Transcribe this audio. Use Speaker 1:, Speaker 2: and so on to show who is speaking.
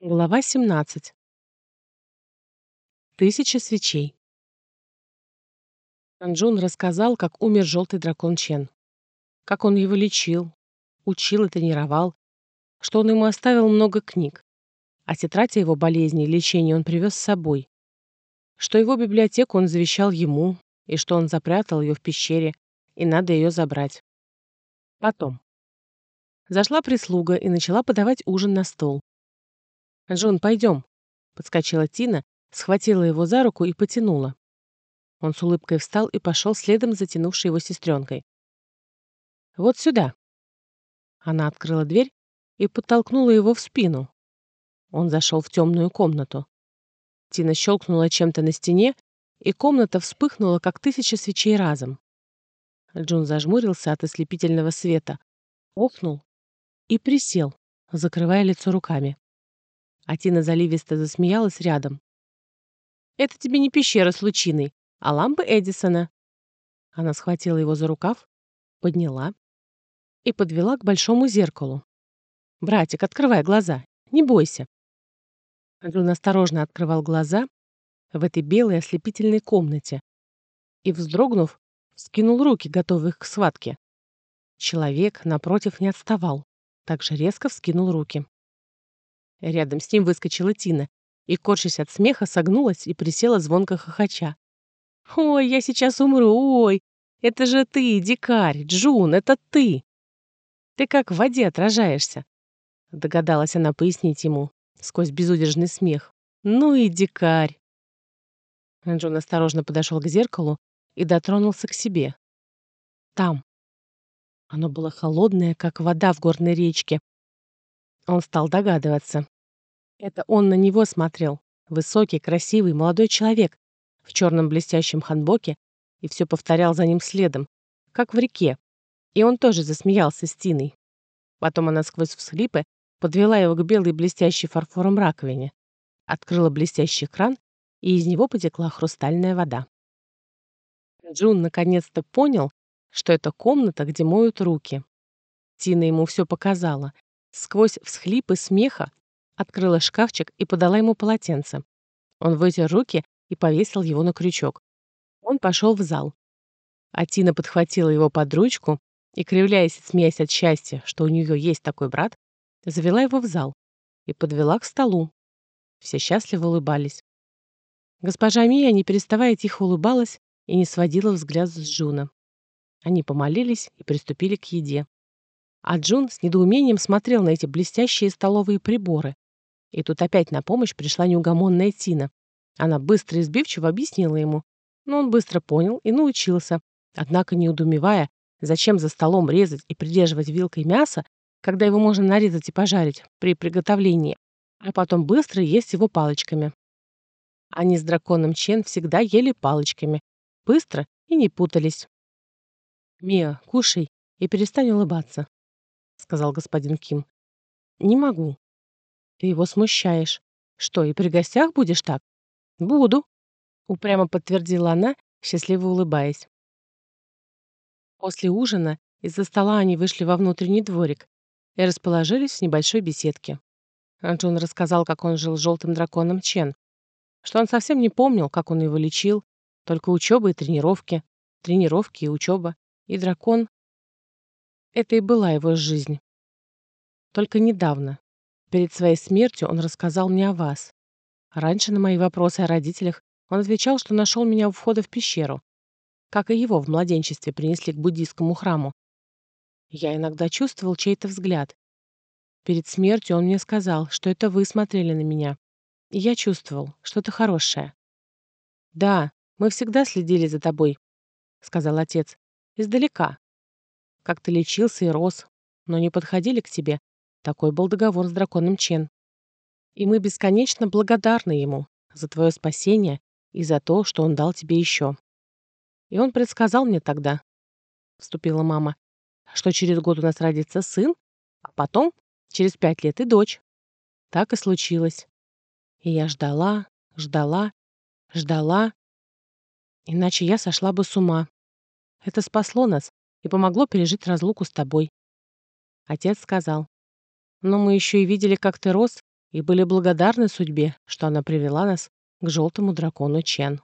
Speaker 1: Глава 17. Тысяча свечей. Анджун рассказал, как умер желтый дракон Чен. Как он его лечил, учил и тренировал, что он ему оставил много книг, а тетрадь его болезни и лечении он привез с собой, что его библиотеку он завещал ему, и что он запрятал ее в пещере, и надо ее забрать. Потом. Зашла прислуга и начала подавать ужин на стол. «Джон, пойдем», — подскочила Тина, схватила его за руку и потянула. Он с улыбкой встал и пошел следом затянувшей его сестренкой. «Вот сюда». Она открыла дверь и подтолкнула его в спину. Он зашел в темную комнату. Тина щелкнула чем-то на стене, и комната вспыхнула, как тысяча свечей разом. Джун зажмурился от ослепительного света, охнул и присел, закрывая лицо руками. А Тина заливисто засмеялась рядом. «Это тебе не пещера с лучиной, а лампы Эдисона». Она схватила его за рукав, подняла и подвела к большому зеркалу. «Братик, открывай глаза, не бойся». Джун осторожно открывал глаза в этой белой ослепительной комнате и, вздрогнув, скинул руки, готовые к схватке. Человек, напротив, не отставал, также резко вскинул руки. Рядом с ним выскочила Тина и, корчась от смеха, согнулась и присела звонко хохоча. «Ой, я сейчас умру, ой! Это же ты, дикарь, Джун, это ты!» «Ты как в воде отражаешься», — догадалась она пояснить ему сквозь безудержный смех. «Ну и дикарь!» Джун осторожно подошел к зеркалу и дотронулся к себе. Там. Оно было холодное, как вода в горной речке, он стал догадываться. Это он на него смотрел. Высокий, красивый, молодой человек в черном блестящем ханбоке и все повторял за ним следом, как в реке. И он тоже засмеялся с Тиной. Потом она сквозь всхлипы подвела его к белой блестящей фарфором раковине, открыла блестящий кран, и из него потекла хрустальная вода. Джун наконец-то понял, что это комната, где моют руки. Тина ему все показала, сквозь всхлипы смеха открыла шкафчик и подала ему полотенце. Он вытер руки и повесил его на крючок. Он пошел в зал. А Тина подхватила его под ручку и, кривляясь и смеясь от счастья, что у нее есть такой брат, завела его в зал и подвела к столу. Все счастливо улыбались. Госпожа Мия, не переставая, тихо улыбалась и не сводила взгляд с Джуна. Они помолились и приступили к еде. А Джун с недоумением смотрел на эти блестящие столовые приборы. И тут опять на помощь пришла неугомонная Тина. Она быстро и сбивчиво объяснила ему. Но он быстро понял и научился. Однако, не удумевая, зачем за столом резать и придерживать вилкой мясо, когда его можно нарезать и пожарить при приготовлении, а потом быстро есть его палочками. Они с драконом Чен всегда ели палочками, быстро и не путались. «Мия, кушай и перестань улыбаться», сказал господин Ким. Не могу. Ты его смущаешь. Что, и при гостях будешь так? Буду, упрямо подтвердила она, счастливо улыбаясь. После ужина из-за стола они вышли во внутренний дворик и расположились в небольшой беседке. Анджун рассказал, как он жил с желтым драконом Чен, что он совсем не помнил, как он его лечил, только учеба и тренировки, тренировки и учеба, и дракон это и была его жизнь. Только недавно, перед своей смертью, он рассказал мне о вас. Раньше на мои вопросы о родителях он отвечал, что нашел меня у входа в пещеру, как и его в младенчестве принесли к буддийскому храму. Я иногда чувствовал чей-то взгляд. Перед смертью он мне сказал, что это вы смотрели на меня. И я чувствовал что-то хорошее. «Да, мы всегда следили за тобой», — сказал отец. «Издалека, как ты лечился и рос, но не подходили к тебе. Такой был договор с драконом Чен. И мы бесконечно благодарны ему за твое спасение и за то, что он дал тебе еще. И он предсказал мне тогда, вступила мама, что через год у нас родится сын, а потом, через пять лет, и дочь. Так и случилось. И я ждала, ждала, ждала. Иначе я сошла бы с ума. Это спасло нас, и помогло пережить разлуку с тобой. Отец сказал, но мы еще и видели, как ты рос и были благодарны судьбе, что она привела нас к желтому дракону Чен.